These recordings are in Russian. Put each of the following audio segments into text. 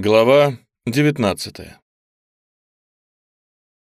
Глава 19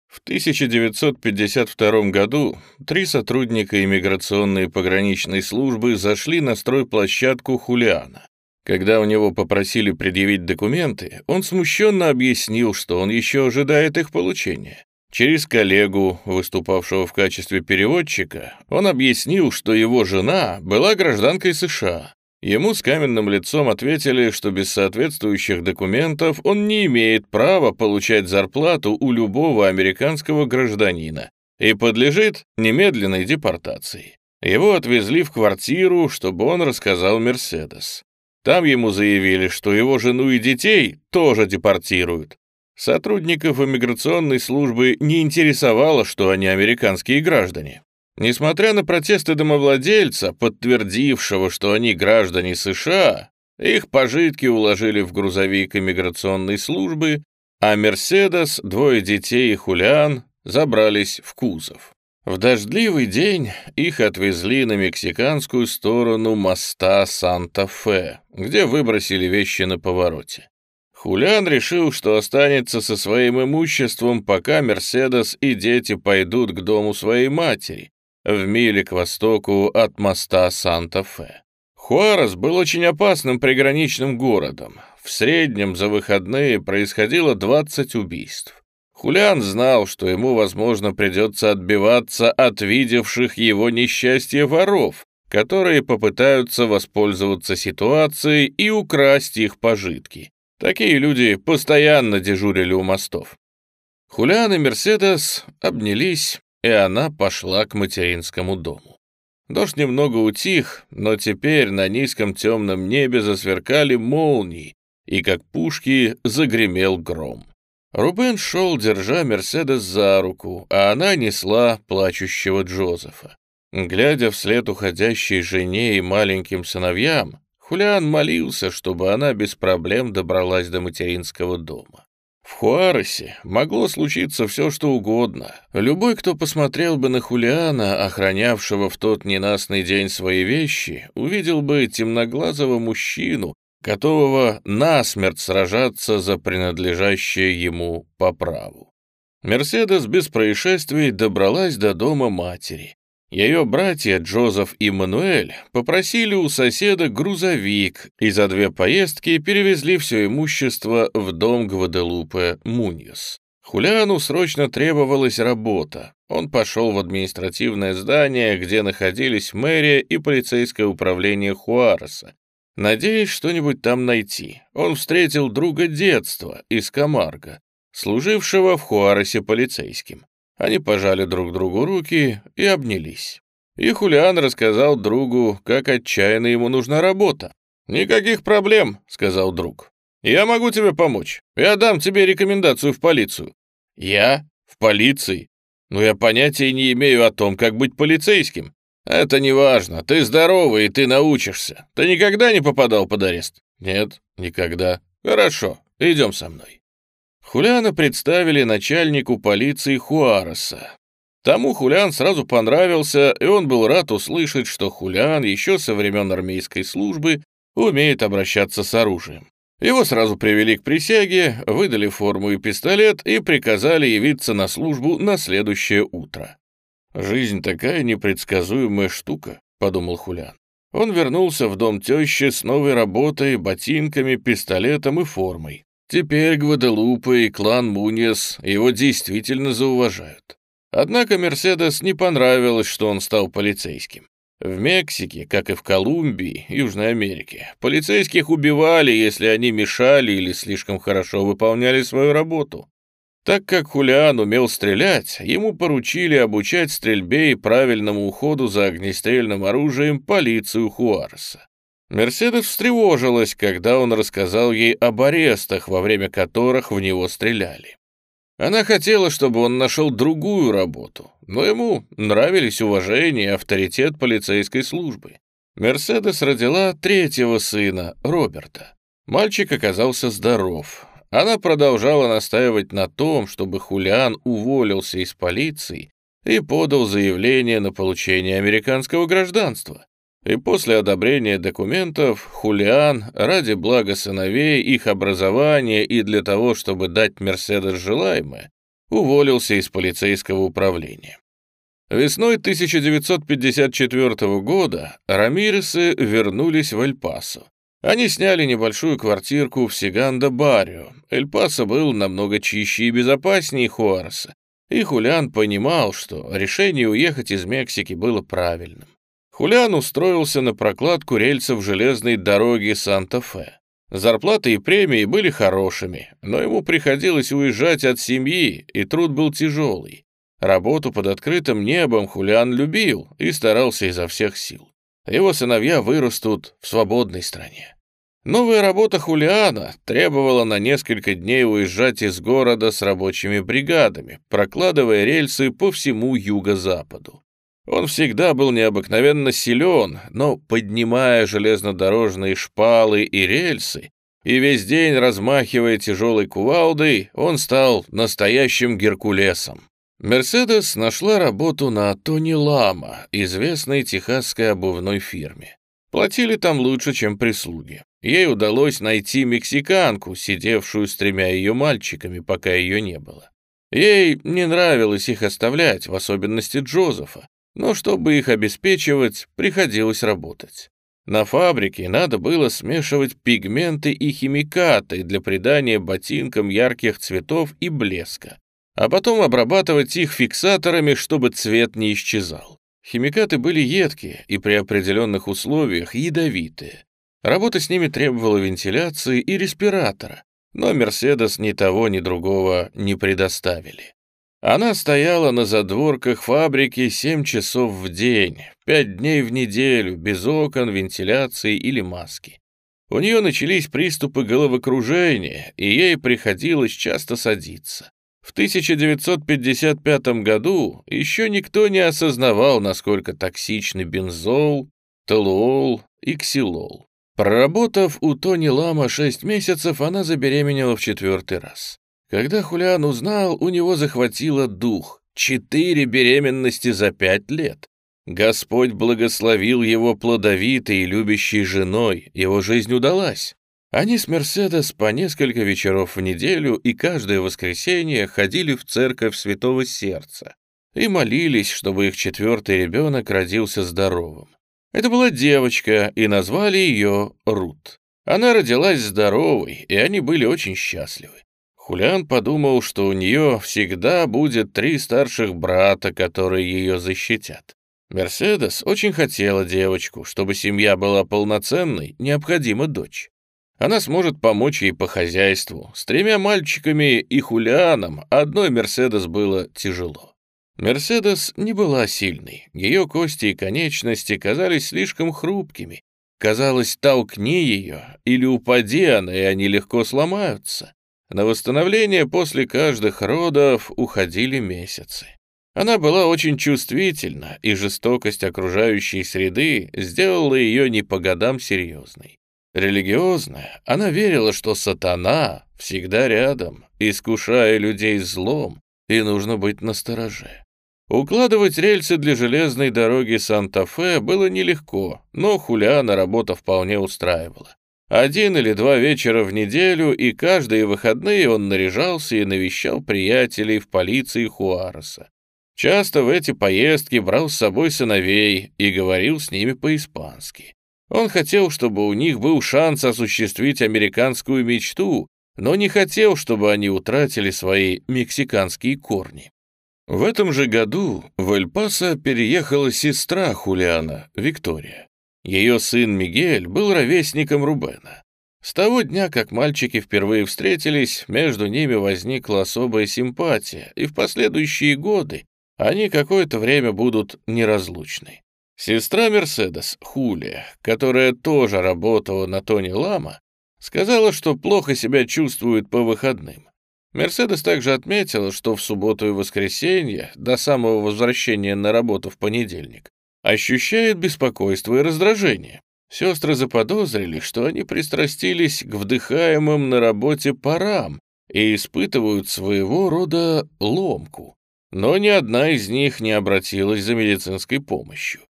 В 1952 году три сотрудника иммиграционной пограничной службы зашли на стройплощадку Хулиана. Когда у него попросили предъявить документы, он смущенно объяснил, что он еще ожидает их получения. Через коллегу, выступавшего в качестве переводчика, он объяснил, что его жена была гражданкой США. Ему с каменным лицом ответили, что без соответствующих документов он не имеет права получать зарплату у любого американского гражданина и подлежит немедленной депортации. Его отвезли в квартиру, чтобы он рассказал Мерседес. Там ему заявили, что его жену и детей тоже депортируют. Сотрудников иммиграционной службы не интересовало, что они американские граждане. Несмотря на протесты домовладельца, подтвердившего, что они граждане США, их пожитки уложили в грузовик иммиграционной службы, а «Мерседес», двое детей и Хулиан забрались в кузов. В дождливый день их отвезли на мексиканскую сторону моста Санта-Фе, где выбросили вещи на повороте. Хулиан решил, что останется со своим имуществом, пока Мерседес и дети пойдут к дому своей матери, в миле к востоку от моста Санта-Фе. Хуарес был очень опасным приграничным городом. В среднем за выходные происходило 20 убийств. Хулиан знал, что ему, возможно, придется отбиваться от видевших его несчастье воров, которые попытаются воспользоваться ситуацией и украсть их пожитки. Такие люди постоянно дежурили у мостов. Хулиан и Мерседес обнялись, и она пошла к материнскому дому. Дождь немного утих, но теперь на низком темном небе засверкали молнии, и как пушки загремел гром. Рубен шел, держа Мерседес за руку, а она несла плачущего Джозефа. Глядя вслед уходящей жене и маленьким сыновьям, Хулиан молился, чтобы она без проблем добралась до материнского дома. В Хуаресе могло случиться все, что угодно. Любой, кто посмотрел бы на Хулиана, охранявшего в тот ненастный день свои вещи, увидел бы темноглазого мужчину, готового насмерть сражаться за принадлежащее ему по праву. Мерседес без происшествий добралась до дома матери. Ее братья Джозеф и Мануэль попросили у соседа грузовик и за две поездки перевезли все имущество в дом Гваделупе Муньес. Хулиану срочно требовалась работа. Он пошел в административное здание, где находились мэрия и полицейское управление Хуареса. Надеясь что-нибудь там найти, он встретил друга детства из Камарго, служившего в Хуаресе полицейским. Они пожали друг другу руки и обнялись. И Хулиан рассказал другу, как отчаянно ему нужна работа. «Никаких проблем», — сказал друг. «Я могу тебе помочь. Я дам тебе рекомендацию в полицию». «Я? В полиции? Но я понятия не имею о том, как быть полицейским. Это не важно. Ты здоровый, и ты научишься. Ты никогда не попадал под арест?» «Нет, никогда». «Хорошо, идем со мной». Хулиана представили начальнику полиции Хуареса. Тому Хулиан сразу понравился, и он был рад услышать, что Хулиан еще со времен армейской службы умеет обращаться с оружием. Его сразу привели к присяге, выдали форму и пистолет и приказали явиться на службу на следующее утро. «Жизнь такая непредсказуемая штука», — подумал Хулиан. Он вернулся в дом тещи с новой работой, ботинками, пистолетом и формой. Теперь Гваделупа и клан Муньес его действительно зауважают. Однако Мерседес не понравилось, что он стал полицейским. В Мексике, как и в Колумбии, Южной Америке, полицейских убивали, если они мешали или слишком хорошо выполняли свою работу. Так как Хулиан умел стрелять, ему поручили обучать стрельбе и правильному уходу за огнестрельным оружием полицию Хуареса. Мерседес встревожилась, когда он рассказал ей об арестах, во время которых в него стреляли. Она хотела, чтобы он нашел другую работу, но ему нравились уважение и авторитет полицейской службы. Мерседес родила третьего сына, Роберта. Мальчик оказался здоров. Она продолжала настаивать на том, чтобы Хулиан уволился из полиции и подал заявление на получение американского гражданства. И после одобрения документов Хулиан ради блага сыновей, их образования и для того, чтобы дать Мерседес желаемое, уволился из полицейского управления. Весной 1954 года Рамиресы вернулись в Эль-Пасо. Они сняли небольшую квартирку в Сиганда-Баррио. Эль-Пасо был намного чище и безопаснее Хуареса, и Хулиан понимал, что решение уехать из Мексики было правильным. Хулиан устроился на прокладку рельсов железной дороги Санта-Фе. Зарплаты и премии были хорошими, но ему приходилось уезжать от семьи, и труд был тяжелый. Работу под открытым небом Хулиан любил и старался изо всех сил. Его сыновья вырастут в свободной стране. Новая работа Хулиана требовала на несколько дней уезжать из города с рабочими бригадами, прокладывая рельсы по всему юго-западу. Он всегда был необыкновенно силен, но, поднимая железнодорожные шпалы и рельсы, и весь день размахивая тяжелой кувалдой, он стал настоящим Геркулесом. Мерседес нашла работу на Тони Лама, известной техасской обувной фирме. Платили там лучше, чем прислуги. Ей удалось найти мексиканку, сидевшую с тремя ее мальчиками, пока ее не было. Ей не нравилось их оставлять, в особенности Джозефа, но чтобы их обеспечивать, приходилось работать. На фабрике надо было смешивать пигменты и химикаты для придания ботинкам ярких цветов и блеска а потом обрабатывать их фиксаторами, чтобы цвет не исчезал. Химикаты были едкие и при определенных условиях ядовитые. Работа с ними требовала вентиляции и респиратора, но «Мерседес» ни того, ни другого не предоставили. Она стояла на задворках фабрики 7 часов в день, 5 дней в неделю, без окон, вентиляции или маски. У нее начались приступы головокружения, и ей приходилось часто садиться. В 1955 году еще никто не осознавал, насколько токсичны бензол, толуол и ксилол. Проработав у Тони Лама 6 месяцев, она забеременела в четвертый раз. Когда Хулиан узнал, у него захватило дух. Четыре беременности за пять лет. Господь благословил его плодовитой и любящей женой, его жизнь удалась. Они с Мерседес по несколько вечеров в неделю и каждое воскресенье ходили в церковь Святого Сердца и молились, чтобы их четвертый ребенок родился здоровым. Это была девочка, и назвали ее Рут. Она родилась здоровой, и они были очень счастливы. Хулиан подумал, что у нее всегда будет три старших брата, которые ее защитят. Мерседес очень хотела девочку, чтобы семья была полноценной, необходима дочь. Она сможет помочь ей по хозяйству. С тремя мальчиками и Хулианом одной Мерседес было тяжело. Мерседес не была сильной. Ее кости и конечности казались слишком хрупкими. Казалось, толкни ее, или упади она, и они легко сломаются. На восстановление после каждых родов уходили месяцы. Она была очень чувствительна, и жестокость окружающей среды сделала ее не по годам серьезной. Религиозная, она верила, что сатана всегда рядом, искушая людей злом, и нужно быть настороже. Укладывать рельсы для железной дороги Санта-Фе было нелегко, но Хулиана работа вполне устраивала. Один или два вечера в неделю, и каждые выходные он наряжался и навещал приятелей в полиции Хуареса. Часто в эти поездки брал с собой сыновей и говорил с ними по-испански. Он хотел, чтобы у них был шанс осуществить американскую мечту, но не хотел, чтобы они утратили свои мексиканские корни. В этом же году в Эль-Пасо переехала сестра Хулиана, Виктория. Ее сын Мигель был ровесником Рубена. С того дня, как мальчики впервые встретились, между ними возникла особая симпатия, и в последующие годы они какое-то время будут неразлучны. Сестра Мерседес, Хулия, которая тоже работала на Тони Лама, сказала, что плохо себя чувствует по выходным. Мерседес также отметила, что в субботу и воскресенье, до самого возвращения на работу в понедельник, ощущает беспокойство и раздражение. Сестры заподозрили, что они пристрастились к вдыхаемым на работе парам и испытывают своего рода ломку. Но ни одна из них не обратилась за медицинской помощью.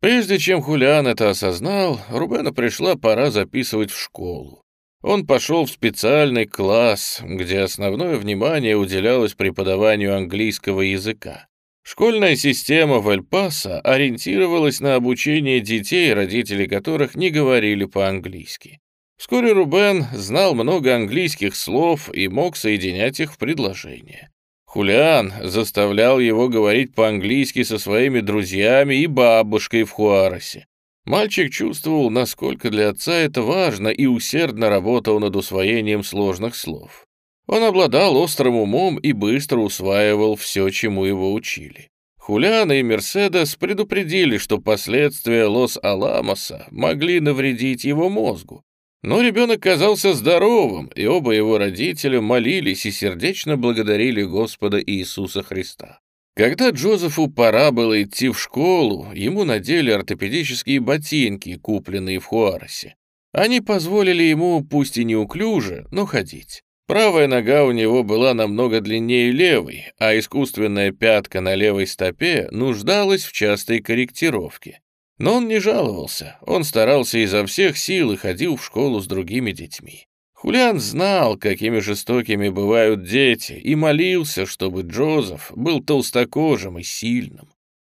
Прежде чем Хулиан это осознал, Рубену пришла пора записывать в школу. Он пошел в специальный класс, где основное внимание уделялось преподаванию английского языка. Школьная система в Эль-Пасо ориентировалась на обучение детей, родители которых не говорили по-английски. Вскоре Рубен знал много английских слов и мог соединять их в предложения. Хулиан заставлял его говорить по-английски со своими друзьями и бабушкой в Хуаросе. Мальчик чувствовал, насколько для отца это важно, и усердно работал над усвоением сложных слов. Он обладал острым умом и быстро усваивал все, чему его учили. Хулиан и Мерседес предупредили, что последствия Лос-Аламоса могли навредить его мозгу, но ребенок казался здоровым, и оба его родителя молились и сердечно благодарили Господа Иисуса Христа. Когда Джозефу пора было идти в школу, ему надели ортопедические ботинки, купленные в Хуаросе. Они позволили ему, пусть и неуклюже, но ходить. Правая нога у него была намного длиннее левой, а искусственная пятка на левой стопе нуждалась в частой корректировке. Но он не жаловался, он старался изо всех сил и ходил в школу с другими детьми. Хулиан знал, какими жестокими бывают дети, и молился, чтобы Джозеф был толстокожим и сильным.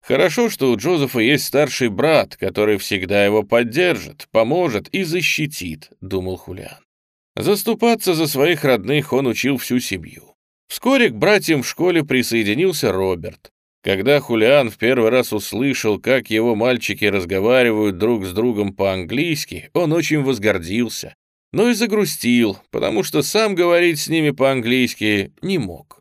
Хорошо, что у Джозефа есть старший брат, который всегда его поддержит, поможет и защитит, думал Хулиан. Заступаться за своих родных он учил всю семью. Вскоре к братьям в школе присоединился Роберт. Когда Хулиан в первый раз услышал, как его мальчики разговаривают друг с другом по-английски, он очень возгордился, но и загрустил, потому что сам говорить с ними по-английски не мог.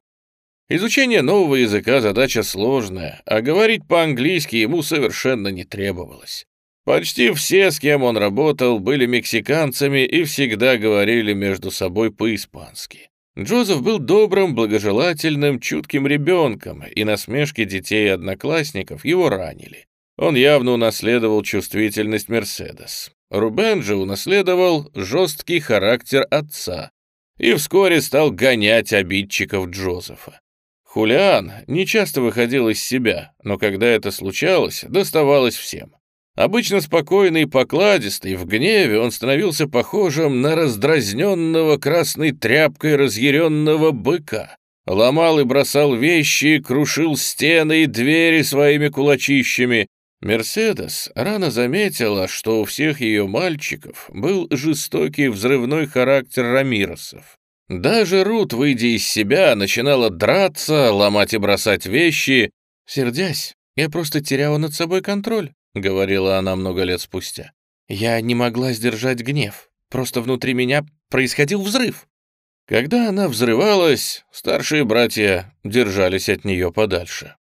Изучение нового языка задача сложная, а говорить по-английски ему совершенно не требовалось. Почти все, с кем он работал, были мексиканцами и всегда говорили между собой по-испански. Джозеф был добрым, благожелательным, чутким ребенком, и насмешки детей и одноклассников его ранили. Он явно унаследовал чувствительность Мерседес. Рубен же унаследовал жесткий характер отца и вскоре стал гонять обидчиков Джозефа. Хулиан нечасто выходил из себя, но когда это случалось, доставалось всем. Обычно спокойный и покладистый, в гневе он становился похожим на раздразненного красной тряпкой разъяренного быка. Ломал и бросал вещи, крушил стены и двери своими кулачищами. Мерседес рано заметила, что у всех ее мальчиков был жестокий взрывной характер Рамиросов. Даже Рут, выйдя из себя, начинала драться, ломать и бросать вещи. Сердясь, я просто теряла над собой контроль. — говорила она много лет спустя. «Я не могла сдержать гнев. Просто внутри меня происходил взрыв». Когда она взрывалась, старшие братья держались от нее подальше.